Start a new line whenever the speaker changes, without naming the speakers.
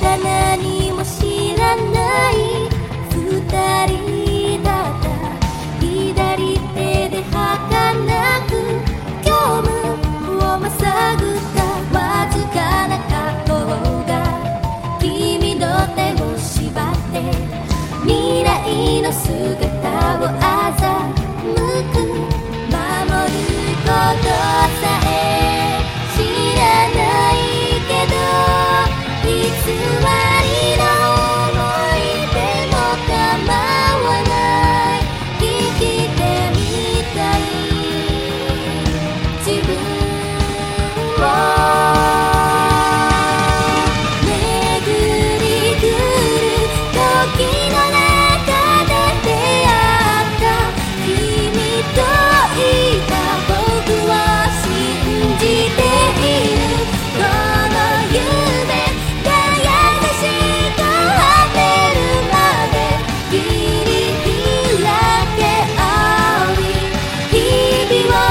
だ何も知らない。二人だった。左手で儚く虚無をまさぐったわずかな過去が。君の手を縛って。未来の姿 be one.